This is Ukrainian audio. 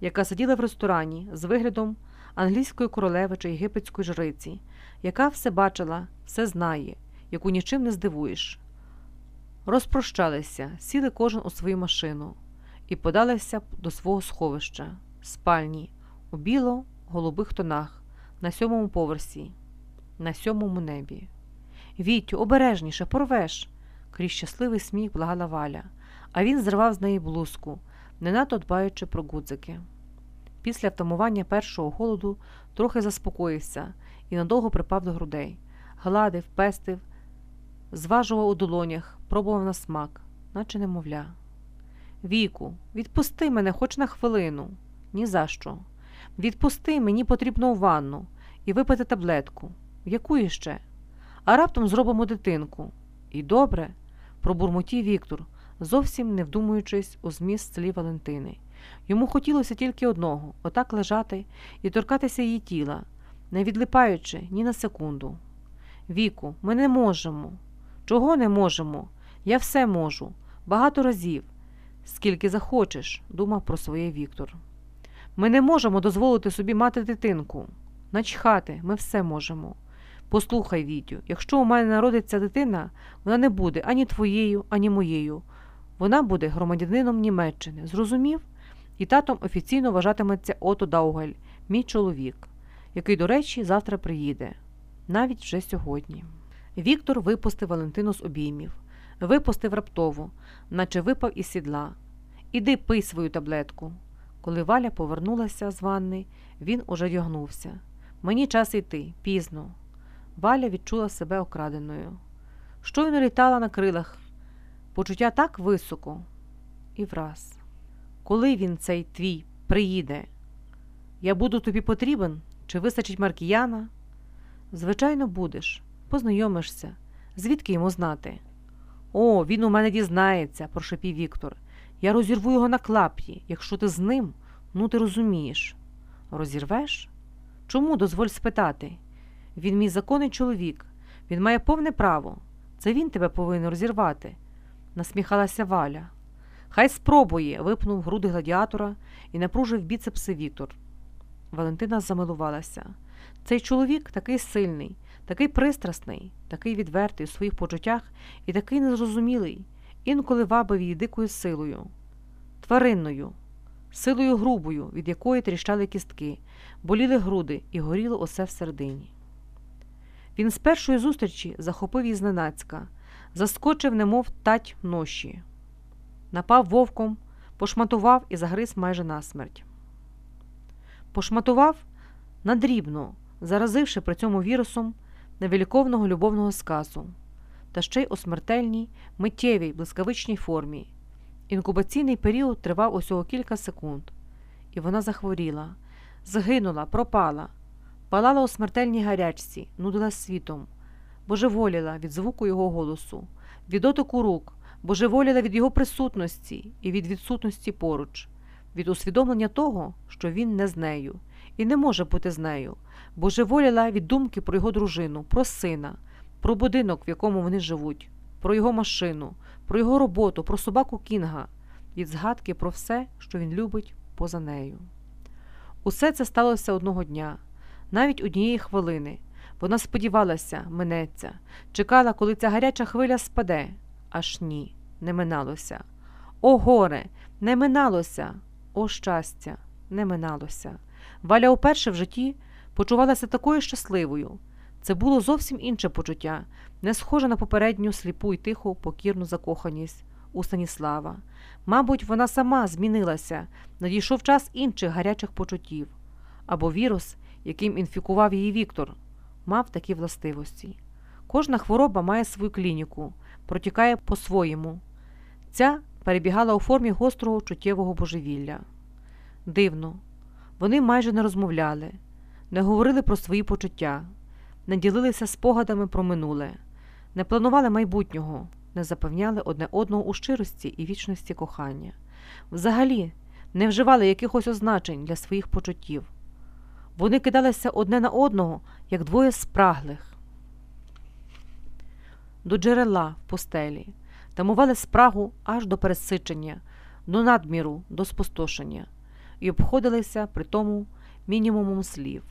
яка сиділа в ресторані з виглядом англійської королеви чи єгипетської жриці, яка все бачила, все знає, яку нічим не здивуєш. Розпрощалися, сіли кожен у свою машину і подалися до свого сховища, спальні, у біло-голубих тонах, на сьомому поверсі, на сьомому небі. Вітю, обережніше, порвеш. крізь щасливий сміх благала Валя, а він зривав з неї блузку, не надто дбаючи про гудзики. Після втамування першого холоду трохи заспокоївся і надовго припав до грудей, гладив, пестив, зважував у долонях, пробував на смак, наче немовля. Віку, відпусти мене хоч на хвилину. Ні за що. Відпусти, мені потрібно у ванну і випити таблетку. Яку іще? А раптом зробимо дитинку. І добре, пробурмотів Віктор, зовсім не вдумуючись у зміст слів Валентини. Йому хотілося тільки одного отак лежати і торкатися її тіла, не відлипаючи ні на секунду. Віку, ми не можемо. Чого не можемо? Я все можу, багато разів, скільки захочеш, думав про своє Віктор. Ми не можемо дозволити собі мати дитинку. Начхати, ми все можемо. Послухай, Вітю, якщо у мене народиться дитина, вона не буде ані твоєю, ані моєю. Вона буде громадянином Німеччини. Зрозумів? І татом офіційно вважатиметься Ото Даугель, мій чоловік, який, до речі, завтра приїде, навіть вже сьогодні. Віктор випустив Валентину з обіймів, випустив раптово, наче випав із сідла. Іди пий свою таблетку. Коли Валя повернулася з ванни, він уже дягнувся. Мені час йти, пізно. Валя відчула себе окраденою. Щойно літала на крилах, почуття так високо і враз. Коли він, цей твій, приїде, я буду тобі потрібен, чи вистачить Маркіяна? Звичайно, будеш, познайомишся. Звідки йому знати? О, він у мене дізнається, прошепів Віктор. Я розірву його на клап'ї. Якщо ти з ним, ну ти розумієш. Розірвеш? Чому дозволь спитати? Він мій законний чоловік, він має повне право. Це він тебе повинен розірвати, насміхалася Валя. Хай спробує, випнув груди гладіатора і напружив біцепси Віктор. Валентина замилувалася. Цей чоловік такий сильний, такий пристрасний, такий відвертий у своїх почуттях і такий незрозумілий, інколи вабив її дикою силою, тваринною, силою грубою, від якої тріщали кістки, боліли груди і горіло усе всередині. Він з першої зустрічі захопив її зненацька, заскочив, немов тать ноші, напав вовком, пошматував і загриз майже насмерть. Пошматував надрібно, заразивши при цьому вірусом невеликовного любовного сказу, та ще й у смертельній, миттєвій, блискавичній формі. Інкубаційний період тривав усього кілька секунд, і вона захворіла, згинула, пропала палала у смертельній гарячці, нудила світом, божеволіла від звуку його голосу, від дотику рук, божеволіла від його присутності і від відсутності поруч, від усвідомлення того, що він не з нею і не може бути з нею, божеволіла від думки про його дружину, про сина, про будинок, в якому вони живуть, про його машину, про його роботу, про собаку Кінга, від згадки про все, що він любить поза нею. Усе це сталося одного дня навіть однієї хвилини. Вона сподівалася, минеться, чекала, коли ця гаряча хвиля спаде. Аж ні, не миналося. О, горе, не миналося, о щастя, не миналося. Валя уперше в житті почувалася такою щасливою. Це було зовсім інше почуття, не схоже на попередню сліпу й тиху, покірну закоханість у Станіслава. Мабуть, вона сама змінилася, надійшов час інших гарячих почуттів або вірус, яким інфікував її Віктор, мав такі властивості. Кожна хвороба має свою клініку, протікає по-своєму. Ця перебігала у формі гострого чуттєвого божевілля. Дивно, вони майже не розмовляли, не говорили про свої почуття, не ділилися спогадами про минуле, не планували майбутнього, не запевняли одне одного у щирості і вічності кохання. Взагалі не вживали якихось означень для своїх почуттів. Вони кидалися одне на одного, як двоє спраглих. До джерела в постелі, тамували спрагу аж до пересичення, до надміру, до спустошення. і обходилися при тому мінімумом слів.